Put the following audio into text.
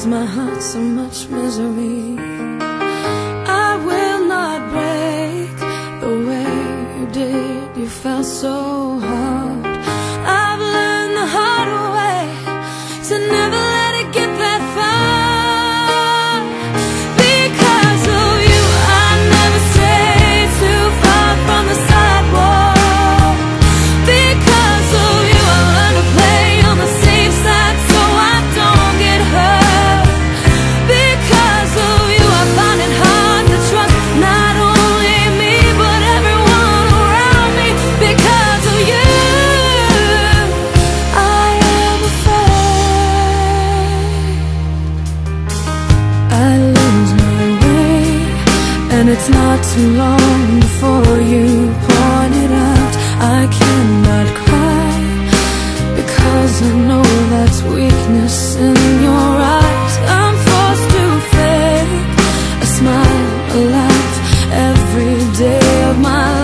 cause my heart so much misery. I will not break the way you did. You fell so hard. It's not too long before you point it out. I cannot cry Because I know that's weakness in your eyes. I'm forced to fake a smile, a laugh Every day of my life